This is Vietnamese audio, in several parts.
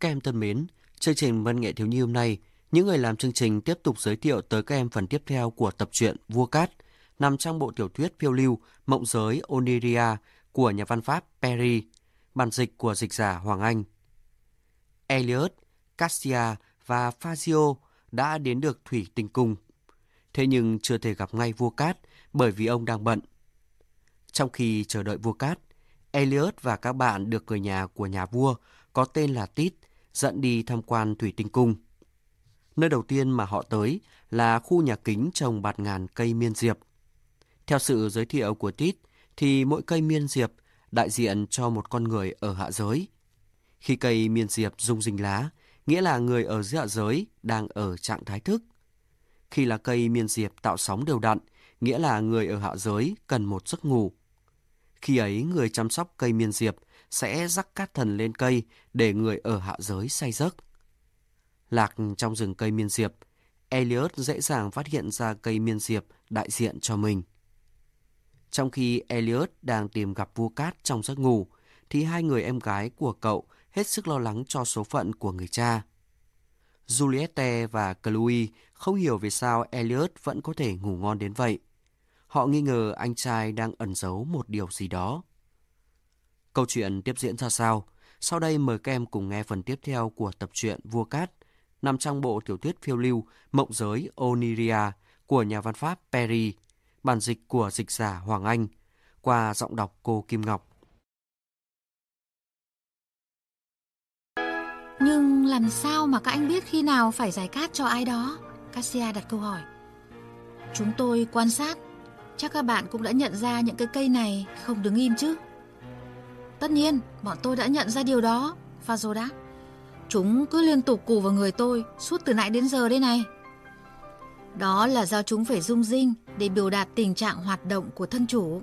Các em thân mến, chương trình Văn nghệ thiếu nhi hôm nay, những người làm chương trình tiếp tục giới thiệu tới các em phần tiếp theo của tập truyện Vua Cát, nằm trong bộ tiểu thuyết phiêu lưu Mộng giới Oniria của nhà văn Pháp Perry, bản dịch của dịch giả Hoàng Anh. Elliot, Cassia và Fazio đã đến được Thủy Tinh Cung. Thế nhưng chưa thể gặp ngay vua Cát bởi vì ông đang bận. Trong khi chờ đợi vua Cát, Elliot và các bạn được người nhà của nhà vua có tên là Tít dẫn đi tham quan Thủy Tinh Cung. Nơi đầu tiên mà họ tới là khu nhà kính trồng bạt ngàn cây miên diệp. Theo sự giới thiệu của Tít, thì mỗi cây miên diệp đại diện cho một con người ở hạ giới. Khi cây miên diệp rung rinh lá, nghĩa là người ở dưới hạ giới đang ở trạng thái thức. Khi là cây miên diệp tạo sóng đều đặn, nghĩa là người ở hạ giới cần một giấc ngủ. Khi ấy, người chăm sóc cây miên diệp sẽ rắc cát thần lên cây để người ở hạ giới say giấc. Lạc trong rừng cây miên diệp, Elliot dễ dàng phát hiện ra cây miên diệp đại diện cho mình. Trong khi Elliot đang tìm gặp vua cát trong giấc ngủ, thì hai người em gái của cậu hết sức lo lắng cho số phận của người cha. Juliette và Chloe không hiểu vì sao Elliot vẫn có thể ngủ ngon đến vậy. Họ nghi ngờ anh trai đang ẩn giấu một điều gì đó. Câu chuyện tiếp diễn ra sao? Sau đây mời các em cùng nghe phần tiếp theo của tập truyện Vua Cát, nằm trong bộ tiểu thuyết phiêu lưu Mộng giới Oniria của nhà văn Pháp Perry, bản dịch của dịch giả Hoàng Anh, qua giọng đọc cô Kim Ngọc. Nhưng làm sao mà các anh biết khi nào phải giải cát cho ai đó? Cassia đặt câu hỏi. Chúng tôi quan sát, chắc các bạn cũng đã nhận ra những cái cây này không đứng im chứ? Tất nhiên, bọn tôi đã nhận ra điều đó, Fazo đáp. Chúng cứ liên tục cù vào người tôi suốt từ nãy đến giờ đây này. Đó là do chúng phải rung rinh để biểu đạt tình trạng hoạt động của thân chủ.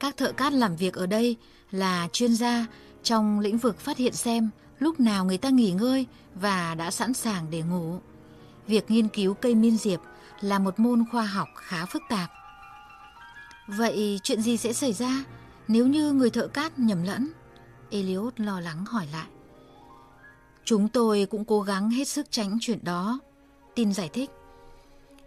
Các thợ cát làm việc ở đây là chuyên gia trong lĩnh vực phát hiện xem lúc nào người ta nghỉ ngơi và đã sẵn sàng để ngủ. Việc nghiên cứu cây miên diệp là một môn khoa học khá phức tạp. Vậy chuyện gì sẽ xảy ra nếu như người thợ cát nhầm lẫn? Eliot lo lắng hỏi lại. Chúng tôi cũng cố gắng hết sức tránh chuyện đó. Tin giải thích.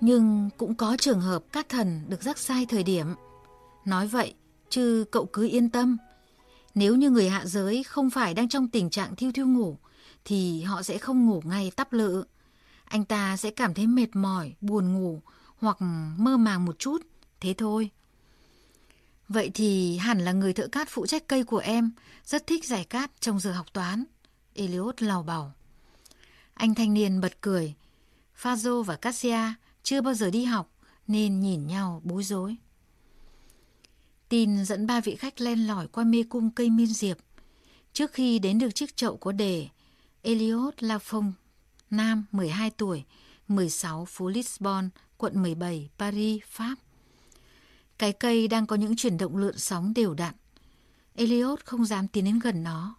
Nhưng cũng có trường hợp các thần được rắc sai thời điểm. Nói vậy, chứ cậu cứ yên tâm. Nếu như người hạ giới không phải đang trong tình trạng thiêu thiêu ngủ, thì họ sẽ không ngủ ngay tắp lự. Anh ta sẽ cảm thấy mệt mỏi, buồn ngủ hoặc mơ màng một chút, thế thôi. Vậy thì hẳn là người thợ cát phụ trách cây của em, rất thích giải cát trong giờ học toán. Eliot lào bảo. Anh thanh niên bật cười. Fazo và Cassia chưa bao giờ đi học nên nhìn nhau bối rối. Tin dẫn ba vị khách len lỏi qua mê cung cây miên diệp. Trước khi đến được chiếc chậu có đề Eliot Lafong nam 12 tuổi, 16 phố Lisbon, quận 17, Paris, Pháp. Cái cây đang có những chuyển động lượn sóng đều đặn. Eliot không dám tiến đến gần nó.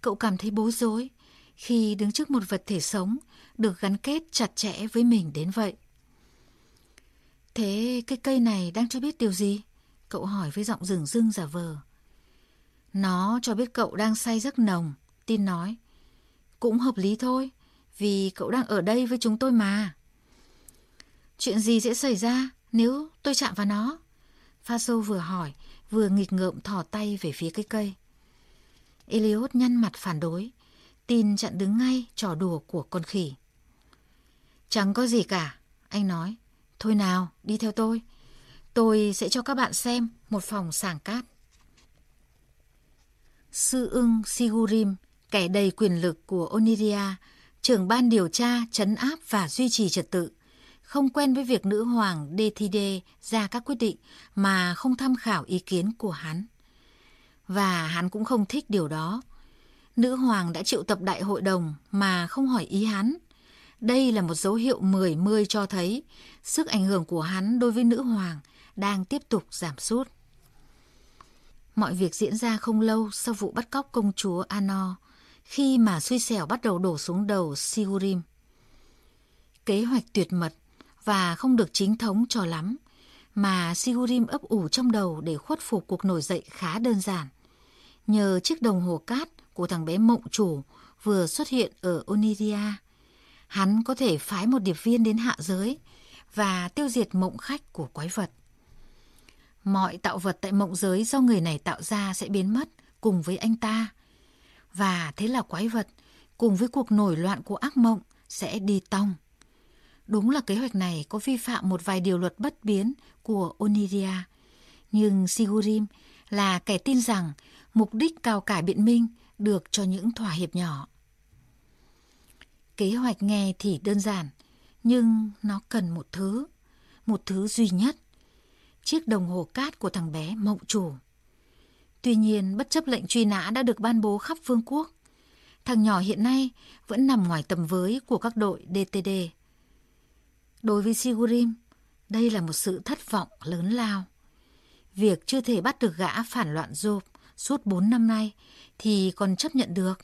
Cậu cảm thấy bối rối khi đứng trước một vật thể sống được gắn kết chặt chẽ với mình đến vậy. Thế cái cây này đang cho biết điều gì? Cậu hỏi với giọng rừng rưng giả vờ. Nó cho biết cậu đang say giấc nồng, tin nói. Cũng hợp lý thôi, vì cậu đang ở đây với chúng tôi mà. Chuyện gì sẽ xảy ra nếu tôi chạm vào nó? Pha-sô vừa hỏi, vừa nghịch ngợm thò tay về phía cái cây. Eliot nhăn mặt phản đối, tin chặn đứng ngay trò đùa của con khỉ. Chẳng có gì cả, anh nói. Thôi nào, đi theo tôi. Tôi sẽ cho các bạn xem một phòng sàng cát. Sư ưng Sigurim, kẻ đầy quyền lực của Oniria, trưởng ban điều tra, chấn áp và duy trì trật tự, không quen với việc nữ hoàng Đê ra các quyết định mà không tham khảo ý kiến của hắn. Và hắn cũng không thích điều đó. Nữ hoàng đã triệu tập đại hội đồng mà không hỏi ý hắn. Đây là một dấu hiệu mười mươi cho thấy sức ảnh hưởng của hắn đối với nữ hoàng đang tiếp tục giảm sút. Mọi việc diễn ra không lâu sau vụ bắt cóc công chúa Ano, khi mà suy xẻo bắt đầu đổ xuống đầu Sigurim. Kế hoạch tuyệt mật và không được chính thống cho lắm, mà Sigurim ấp ủ trong đầu để khuất phục cuộc nổi dậy khá đơn giản. Nhờ chiếc đồng hồ cát của thằng bé mộng chủ vừa xuất hiện ở Oniria. Hắn có thể phái một điệp viên đến hạ giới và tiêu diệt mộng khách của quái vật. Mọi tạo vật tại mộng giới do người này tạo ra sẽ biến mất cùng với anh ta. Và thế là quái vật cùng với cuộc nổi loạn của ác mộng sẽ đi tong. Đúng là kế hoạch này có vi phạm một vài điều luật bất biến của Oniria. Nhưng Sigurim là kẻ tin rằng mục đích cao cả biện minh được cho những thỏa hiệp nhỏ. Kế hoạch nghe thì đơn giản, nhưng nó cần một thứ, một thứ duy nhất. Chiếc đồng hồ cát của thằng bé mộng chủ. Tuy nhiên, bất chấp lệnh truy nã đã được ban bố khắp vương quốc, thằng nhỏ hiện nay vẫn nằm ngoài tầm với của các đội DTD. Đối với Sigurim, đây là một sự thất vọng lớn lao. Việc chưa thể bắt được gã phản loạn Job suốt 4 năm nay thì còn chấp nhận được.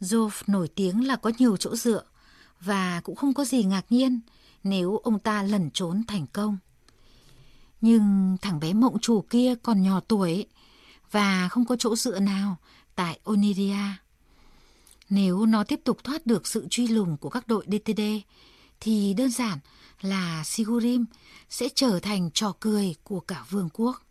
Job nổi tiếng là có nhiều chỗ dựa và cũng không có gì ngạc nhiên nếu ông ta lẩn trốn thành công. Nhưng thằng bé mộng chủ kia còn nhỏ tuổi và không có chỗ dựa nào tại Oniria. Nếu nó tiếp tục thoát được sự truy lùng của các đội DTD thì đơn giản là Sigurim sẽ trở thành trò cười của cả vương quốc.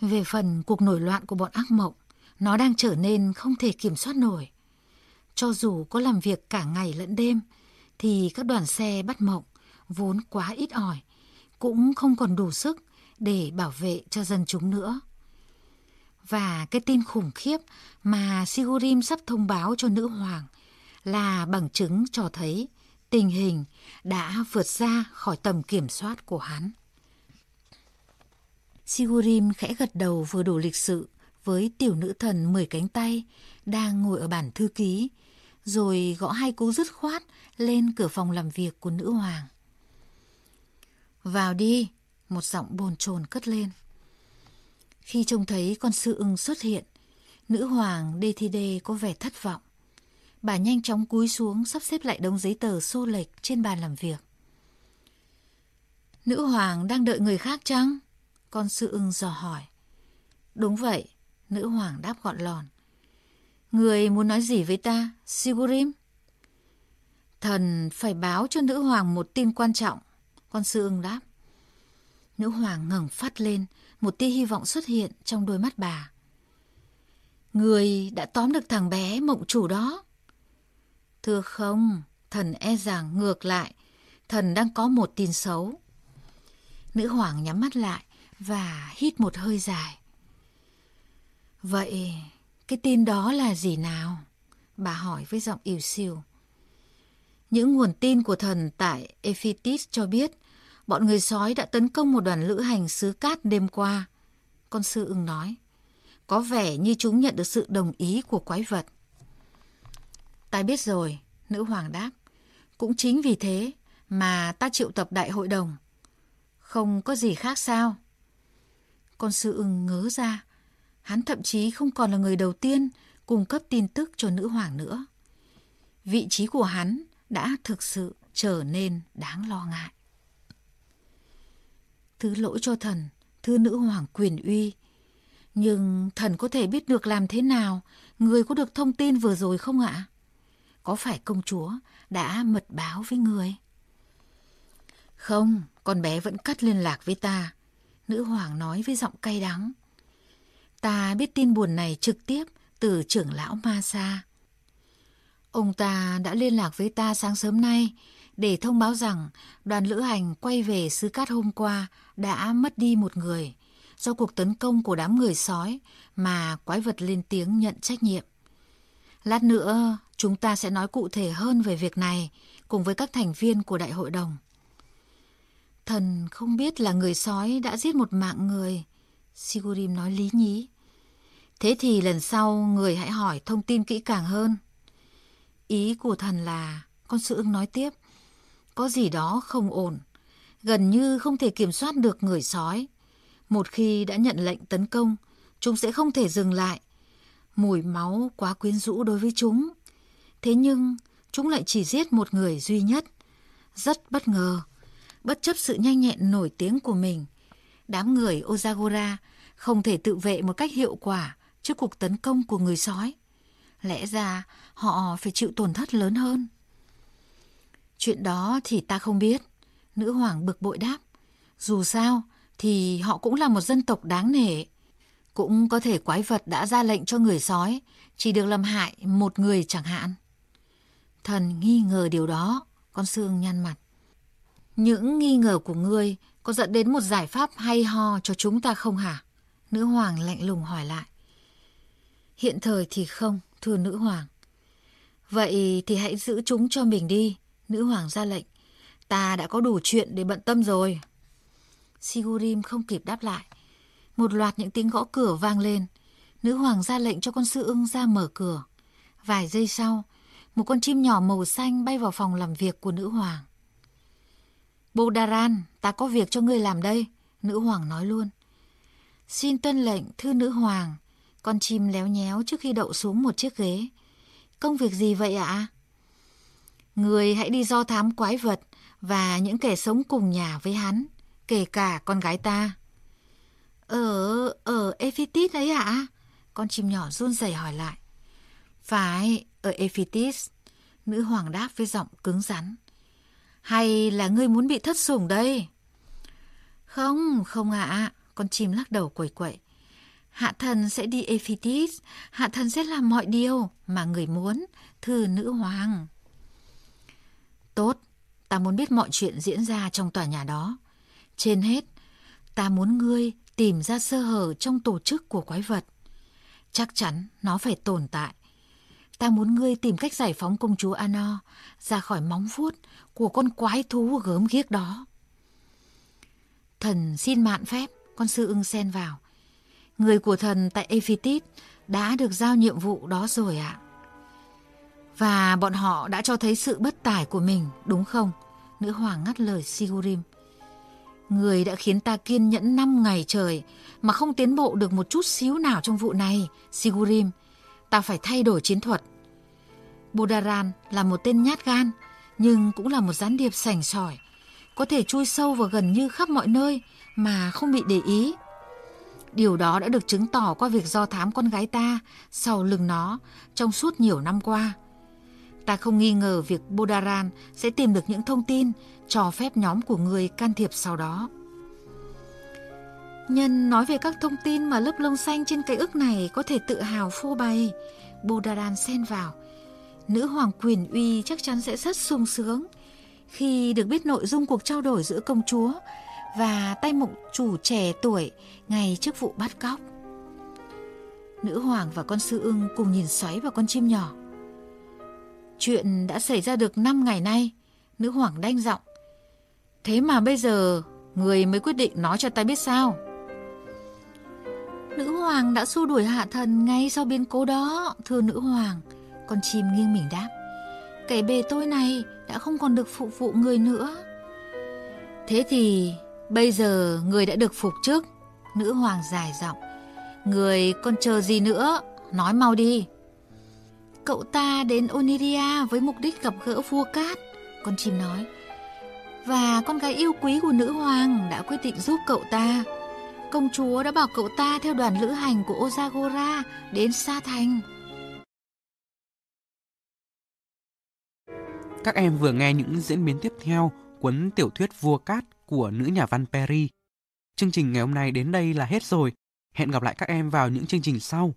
Về phần cuộc nổi loạn của bọn ác mộng, nó đang trở nên không thể kiểm soát nổi. Cho dù có làm việc cả ngày lẫn đêm, thì các đoàn xe bắt mộng vốn quá ít ỏi, cũng không còn đủ sức để bảo vệ cho dân chúng nữa. Và cái tin khủng khiếp mà Sigurim sắp thông báo cho nữ hoàng là bằng chứng cho thấy tình hình đã vượt ra khỏi tầm kiểm soát của hắn. Sigurim khẽ gật đầu vừa đủ lịch sự với tiểu nữ thần mười cánh tay đang ngồi ở bản thư ký, rồi gõ hai cú dứt khoát lên cửa phòng làm việc của nữ hoàng. Vào đi, một giọng bồn chồn cất lên. Khi trông thấy con sư ưng xuất hiện, nữ hoàng Đê Thi Đê có vẻ thất vọng. Bà nhanh chóng cúi xuống sắp xếp lại đống giấy tờ xô lệch trên bàn làm việc. Nữ hoàng đang đợi người khác chăng? Con sư ưng dò hỏi. Đúng vậy, nữ hoàng đáp gọn lòn. Người muốn nói gì với ta, Sigurim? Thần phải báo cho nữ hoàng một tin quan trọng, con sư ưng đáp. Nữ hoàng ngẩng phát lên, một tia hy vọng xuất hiện trong đôi mắt bà. Người đã tóm được thằng bé mộng chủ đó. Thưa không, thần e rằng ngược lại, thần đang có một tin xấu. Nữ hoàng nhắm mắt lại và hít một hơi dài. Vậy, cái tin đó là gì nào? Bà hỏi với giọng ỉu xìu. Những nguồn tin của thần tại Ephitis cho biết bọn người sói đã tấn công một đoàn lữ hành xứ cát đêm qua. Con sư ưng nói. Có vẻ như chúng nhận được sự đồng ý của quái vật. Ta biết rồi, nữ hoàng đáp. Cũng chính vì thế mà ta triệu tập đại hội đồng. Không có gì khác sao? Con sư ưng ngớ ra. Hắn thậm chí không còn là người đầu tiên cung cấp tin tức cho nữ hoàng nữa. Vị trí của hắn đã thực sự trở nên đáng lo ngại. Thứ lỗi cho thần, thứ nữ hoàng quyền uy. Nhưng thần có thể biết được làm thế nào người có được thông tin vừa rồi không ạ? Có phải công chúa đã mật báo với người? Không, con bé vẫn cắt liên lạc với ta. Nữ hoàng nói với giọng cay đắng. Ta biết tin buồn này trực tiếp từ trưởng lão Ma Sa. Ông ta đã liên lạc với ta sáng sớm nay để thông báo rằng đoàn lữ hành quay về xứ cát hôm qua đã mất đi một người do cuộc tấn công của đám người sói mà quái vật lên tiếng nhận trách nhiệm. Lát nữa, chúng ta sẽ nói cụ thể hơn về việc này cùng với các thành viên của đại hội đồng. Thần không biết là người sói đã giết một mạng người. Sigurim nói lý nhí. Thế thì lần sau người hãy hỏi thông tin kỹ càng hơn. Ý của thần là, con sư ưng nói tiếp, có gì đó không ổn, gần như không thể kiểm soát được người sói. Một khi đã nhận lệnh tấn công, chúng sẽ không thể dừng lại. Mùi máu quá quyến rũ đối với chúng. Thế nhưng, chúng lại chỉ giết một người duy nhất. Rất bất ngờ, bất chấp sự nhanh nhẹn nổi tiếng của mình. Đám người Ozagora không thể tự vệ một cách hiệu quả trước cuộc tấn công của người sói. Lẽ ra họ phải chịu tổn thất lớn hơn. Chuyện đó thì ta không biết. Nữ hoàng bực bội đáp. Dù sao thì họ cũng là một dân tộc đáng nể. Cũng có thể quái vật đã ra lệnh cho người sói, chỉ được làm hại một người chẳng hạn. Thần nghi ngờ điều đó, con xương nhăn mặt. Những nghi ngờ của ngươi có dẫn đến một giải pháp hay ho cho chúng ta không hả? Nữ hoàng lạnh lùng hỏi lại. Hiện thời thì không, thưa nữ hoàng. Vậy thì hãy giữ chúng cho mình đi, nữ hoàng ra lệnh. Ta đã có đủ chuyện để bận tâm rồi. Sigurim không kịp đáp lại. Một loạt những tiếng gõ cửa vang lên. Nữ hoàng ra lệnh cho con sư ưng ra mở cửa. Vài giây sau, một con chim nhỏ màu xanh bay vào phòng làm việc của nữ hoàng. Bồ Đà ta có việc cho ngươi làm đây, nữ hoàng nói luôn. Xin tuân lệnh, thư nữ hoàng. Con chim léo nhéo trước khi đậu xuống một chiếc ghế. Công việc gì vậy ạ? Người hãy đi do thám quái vật và những kẻ sống cùng nhà với hắn, kể cả con gái ta. Ở, ở Ephitis ấy ạ? Con chim nhỏ run rẩy hỏi lại. Phải, ở Ephitis. Nữ hoàng đáp với giọng cứng rắn. Hay là ngươi muốn bị thất sủng đây? Không, không ạ. Con chim lắc đầu quẩy quẩy. Hạ thần sẽ đi Ephitis. Hạ thần sẽ làm mọi điều mà người muốn, thưa nữ hoàng. Tốt, ta muốn biết mọi chuyện diễn ra trong tòa nhà đó. Trên hết, ta muốn ngươi tìm ra sơ hở trong tổ chức của quái vật. Chắc chắn nó phải tồn tại. Ta muốn ngươi tìm cách giải phóng công chúa Ano ra khỏi móng vuốt của con quái thú gớm ghiếc đó. Thần xin mạn phép, con sư ưng xen vào. Người của thần tại Ephitis đã được giao nhiệm vụ đó rồi ạ. Và bọn họ đã cho thấy sự bất tài của mình, đúng không? Nữ hoàng ngắt lời Sigurim. Người đã khiến ta kiên nhẫn 5 ngày trời mà không tiến bộ được một chút xíu nào trong vụ này, Sigurim. Ta phải thay đổi chiến thuật. Bodaran là một tên nhát gan, nhưng cũng là một gián điệp sành sỏi, có thể chui sâu vào gần như khắp mọi nơi mà không bị để ý. Điều đó đã được chứng tỏ qua việc do thám con gái ta sau lưng nó trong suốt nhiều năm qua. Ta không nghi ngờ việc Bodaran sẽ tìm được những thông tin cho phép nhóm của người can thiệp sau đó. Nhân nói về các thông tin mà lớp lông xanh trên cây ức này có thể tự hào phô bày. Bodaran xen vào. Nữ hoàng quyền uy chắc chắn sẽ rất sung sướng khi được biết nội dung cuộc trao đổi giữa công chúa và tay mộng chủ trẻ tuổi ngày trước vụ bắt cóc. Nữ hoàng và con sư ưng cùng nhìn xoáy vào con chim nhỏ. Chuyện đã xảy ra được 5 ngày nay, nữ hoàng đanh giọng. Thế mà bây giờ người mới quyết định nói cho ta biết sao? Nữ hoàng đã xua đuổi hạ thần ngay sau biến cố đó, thưa nữ hoàng. Con chim nghiêng mình đáp. Kẻ bề tôi này đã không còn được phục vụ người nữa. Thế thì bây giờ người đã được phục trước. Nữ hoàng dài giọng. Người còn chờ gì nữa? Nói mau đi. Cậu ta đến Oniria với mục đích gặp gỡ vua cát. Con chim nói. Và con gái yêu quý của nữ hoàng đã quyết định giúp cậu ta. Công chúa đã bảo cậu ta theo đoàn lữ hành của Ozagora đến Sa Thành. Các em vừa nghe những diễn biến tiếp theo cuốn tiểu thuyết Vua Cát của nữ nhà văn Perry. Chương trình ngày hôm nay đến đây là hết rồi. Hẹn gặp lại các em vào những chương trình sau.